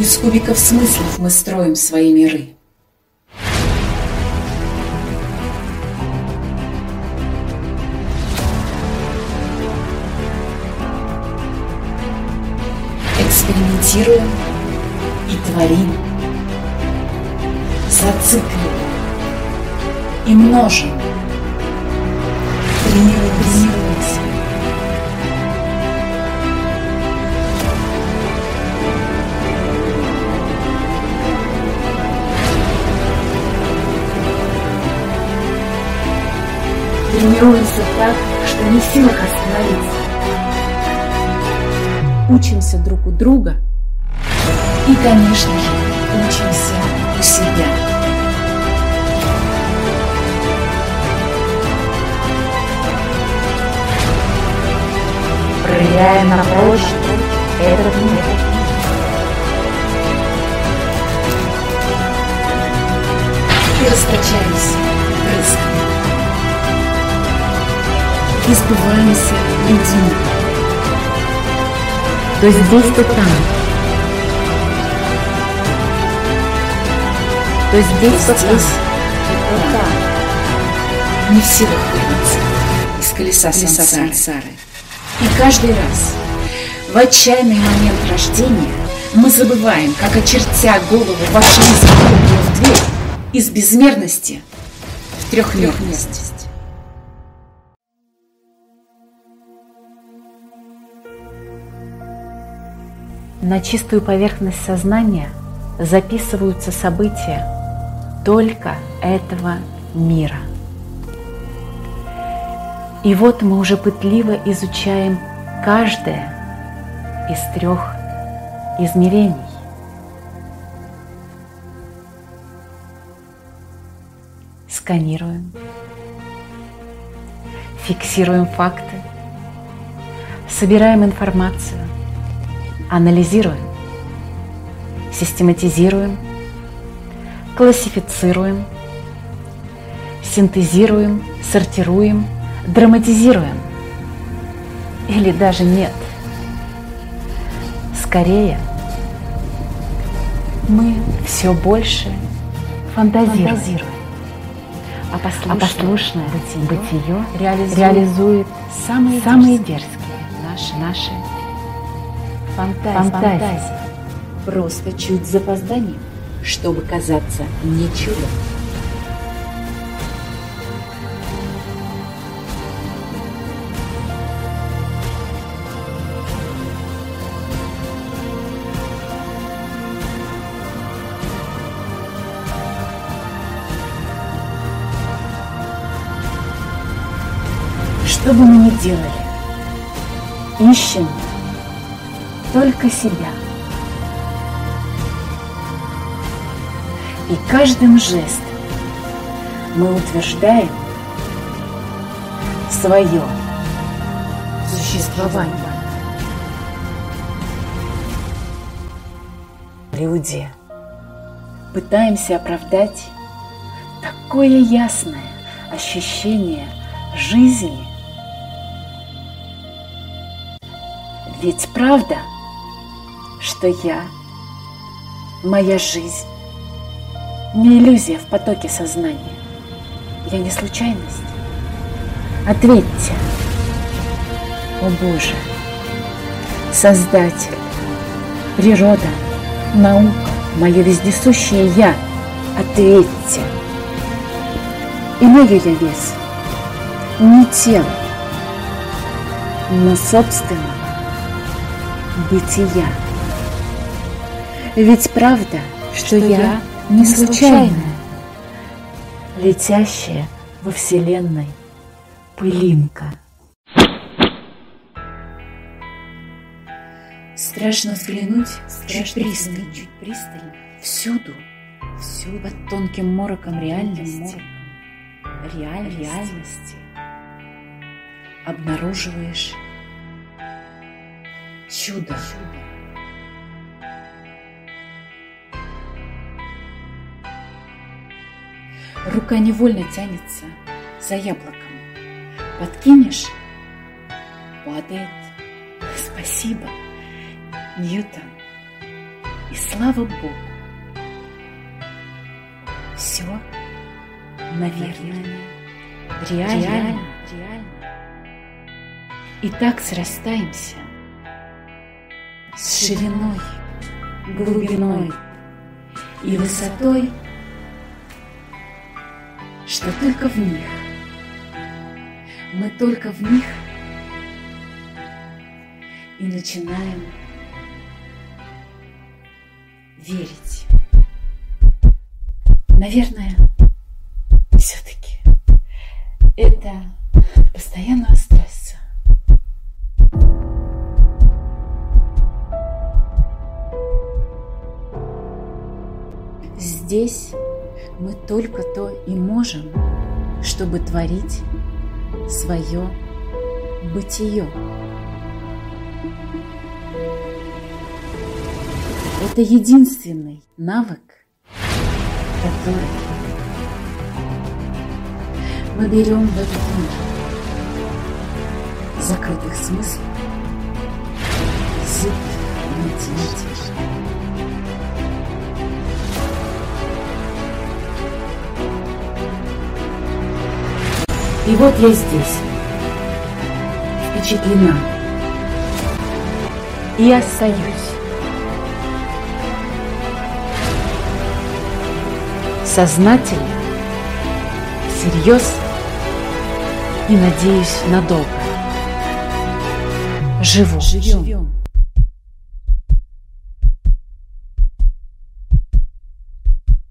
Из кубиков смыслов мы строим свои миры. Экспериментируем и творим. Зацикливаем и множим. Тренируем, Тренируемся так, что не в силах остановиться. Учимся друг у друга и, конечно же, учимся у себя. Проверяем на прочность этот мир. И сбываемся людьми. То здесь, то там. То здесь, то там. Не в силах вырваться из колеса сансары. И каждый раз, в отчаянный момент рождения, мы забываем, как очертя голову вошли в дверь из безмерности в трехмерность. На чистую поверхность сознания записываются события только этого мира. И вот мы уже пытливо изучаем каждое из трех измерений. Сканируем, фиксируем факты, собираем информацию, анализируем, систематизируем, классифицируем, синтезируем, сортируем, драматизируем. Или даже нет. Скорее, мы все больше фантазируем. фантазируем. А послушное, а послушное бытие, бытие реализует, реализует самые, самые дерзкие наши, наши фантазии. фантазии. Просто чуть с запозданием, чтобы казаться не чудом. Что бы мы ни делали, ищем только себя. И каждым жестом мы утверждаем свое существование. Люди пытаемся оправдать такое ясное ощущение жизни. Ведь правда, что я, моя жизнь, не иллюзия в потоке сознания. Я не случайность. Ответьте, о Боже, Создатель, природа, наука, мое вездесущее Я, ответьте. Имею я вес, не тело, но собственно бытия. Ведь правда, что, что я не случайная, летящая во Вселенной пылинка. Страшно взглянуть, страшно пристально, чуть пристально, всюду, всюду. Под тонким мороком реальности, реальности, реальности. Обнаруживаешь чудо. чудо. Рука невольно тянется за яблоком. Подкинешь – падает. Спасибо, Ньютон. И слава Богу, все, наверное, реально. реально. И так срастаемся с шириной, глубиной и высотой, что только в них, мы только в них и начинаем верить. Наверное, все-таки это постоянного стресса. Здесь мы только то и можем, чтобы творить свое бытие. Это единственный навык, который мы берем в этот мир закрытых смыслов, язык математики. И вот я здесь, впечатлена и остаюсь. Сознательно, всерьез и, надеюсь, надолго. Живу. Живем.